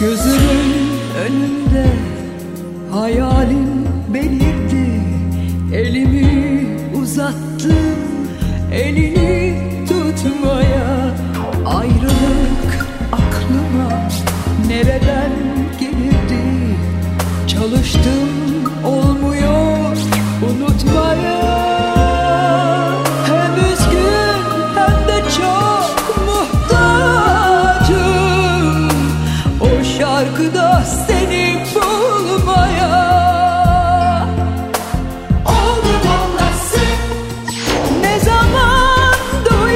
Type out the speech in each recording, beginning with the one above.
Gözümün önünde hayalim belirdi. Elimi uzattım elini tutmaya. Ayrılık aklıma nereden gelirdi? Çalıştım olmaya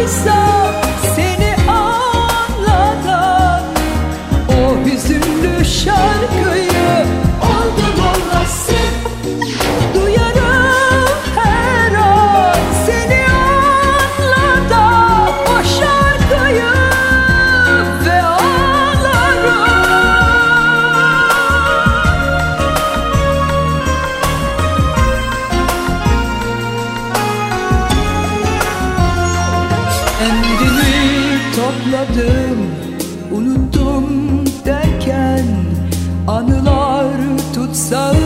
so Topladım, unuttum derken Anılar tutsam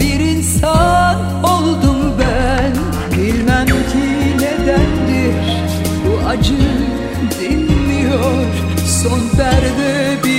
bir insan oldum ben. Bilmem ki nedendir bu acı dinmiyor. Son perde